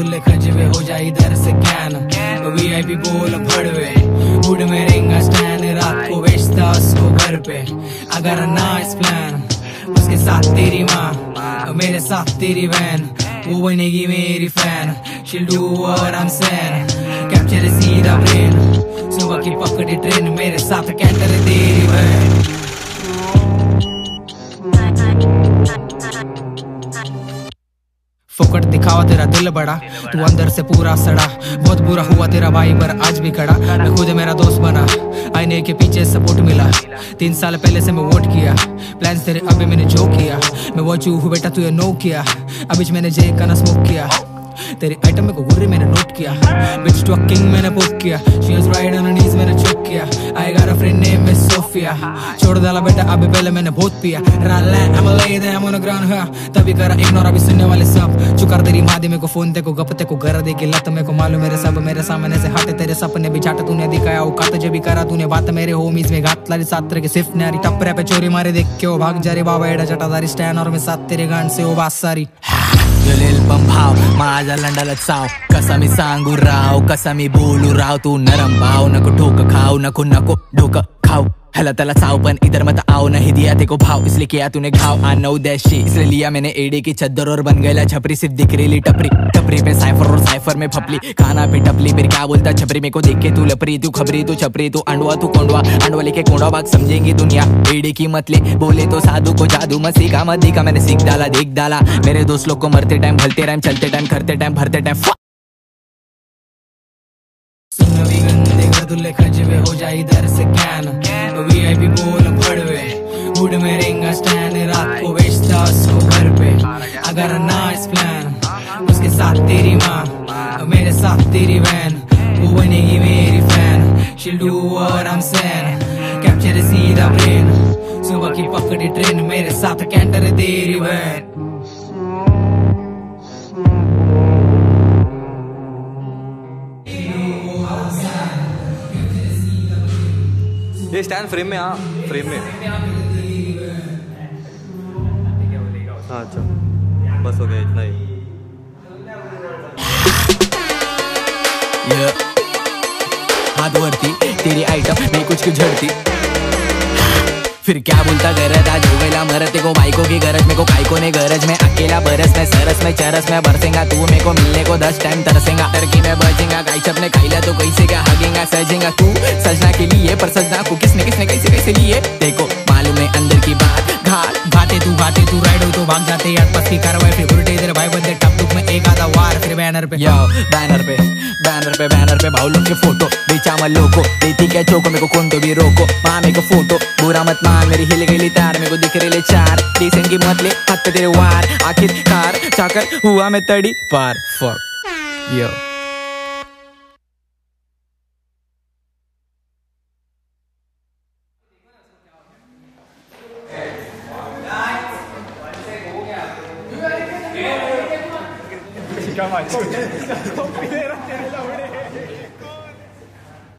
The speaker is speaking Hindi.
दुल्ले खजवे हो जाए इधर से कैन वीआईपी बोल भड़वे हुड में रेंगा स्टैंड रात को बेचता उसको घर पे। अगर नाइस प्लान उसके साथ तेरी माँ मेरे साथ तेरी बहन, वो बनेगी मेरी fan she'll do what I'm saying capture सीधा ब्रेन सुबह की पकड़ी ट्रेन मेरे साथ कैंटर तेरी बहन। दिखावा तेरा दिल बड़ा। तू अंदर से पूरा सड़ा। बहुत बुरा हुआ तेरा भाई, पर आज भी खड़ा। मैं खुद मेरा दोस्त बना। आईने के पीछे सपोर्ट मिला। तीन साल पहले से मैं वोट किया। प्लान तेरे, अभी मैंने जो किया। मैं वो चू बेटा, तू ये नो किया। अभी मैंने जे का स्मोक किया। तेरी आइटम में गुर्रे मैंने नोट किया। बिच टू किंग मैंने बुक किया। She is right on knees मैंने चुक किया। I got a friend name is Sophia छोड़ डाला बेटा, अभी पहले मैंने बहुत पिया। रन ले I'm a lady I'm on the ground, huh? तभी करा इग्नोर अभी सुनने वाले सब। चुकर तेरी माँ दी मेरे को फ़ोन ते को गप ते को घर दे के लत, मेरे को मालूम मेरे सब, मेरे सामने से हटे तेरे सपने भी चाट तूने दिखाया औकात जो भी करा, तूने बात मेरे होमीज में घात लारी सात तरह के सिर्फ़ नारी। टपरे पे चोरी मारे देख के वो भाग जा रे, बाबा एडा चटादारी स्टैंड और मैं साथ तेरे गांड से वो बात सारी। जलेल पंभाव भाव. लंडाला चाव. कसा मी सांगू राव कसा मी बोलू राव. तू नरम भाव. नको ठोक खाऊ नको नको ढोक. खाऊ हला तला चाव पण इधर मत आओ नहीं दिया तेको भाव। इसलिए किया तूने घाव। आ नौ दैशी इसलिए लिया मैंने एडी की चद्दर और बन गया छपरी। सिर्फ़ दिख रही टपरी। टपरी पे साइफर और साइफर में फपली। खाना पे टपली, फिर क्या बोलता छपरी? मेरे को देख के तू लपरी, तू खबरी, तू छपरी, तू अंडवा तू कोंडवा अंडवा लेके कोंडवा भाग समझेंगी दुनिया। एडी की मतले बोले तो साधु को जादू। मसी का मत दिखा। मैंने सीख डाला, देख डाला। मेरे दोस्त लोग को मरते टाइम भलते टाइम चलते टाइम करते टाइम भरते टाइम दुल्ले खजवे हो जाए इधर से कैन वीआईपी बोल भड़वे हुड में रेंगा स्टैंड रात को बेचता उसको घर पे. अगर नाइस प्लान उसके साथ तेरी माँ, मेरे साथ तेरी बहन, वो बनेगी मेरी fan she'll do what I'm saying capture सीधा ब्रेन सुबह की पकड़ी ट्रेन मेरे साथ कैंटर तेरी बहन. ये स्टैंड फ्रेम में हाँ फ्रेम में। हाँ अच्छा। बस हो गया इतना ही। हाथ भरती, तेरी आइटम मैं कुछ कुछ झड़ती। फिर क्या बोलता गरज? आज हो गया मरत को बाइकों की गरज, मेरे को काइको ने गरज। में अकेला बरस, में सरस, में चरस, में बरसेगा। तू मेरे को मिलने को दस टाइम तरसेगा। टर्की में बचेगा गाई चपने खाइला तो कैसे क्या हगेगा? सजेगा तू सजना के लिए, पर सजना को किसने किसने, कैसे कैसे लिए? देखो, मालूम है अंदर की बात। घाट भाते तू भाते तू राइड हो तो भाग जाते यार की कार्रवाई उल्टे इधर भाई बंदे बैनर पे। यो बैनर पे बैनर पे बैनर पे भाव लोग के फ़ोटो बेचा मत लोको देती क्या चोको मेरे को कौन तो भी रोको। माँ मेरे को फ़ोटो बुरा मत मान मेरी हिल गई तार मेरे को दिख रहे चार। डिसेंट की मत ले हाथ पे तेरे वार। आखिर कार चाकर हुआ मैं तड़ी पार। फक यो 干間前に。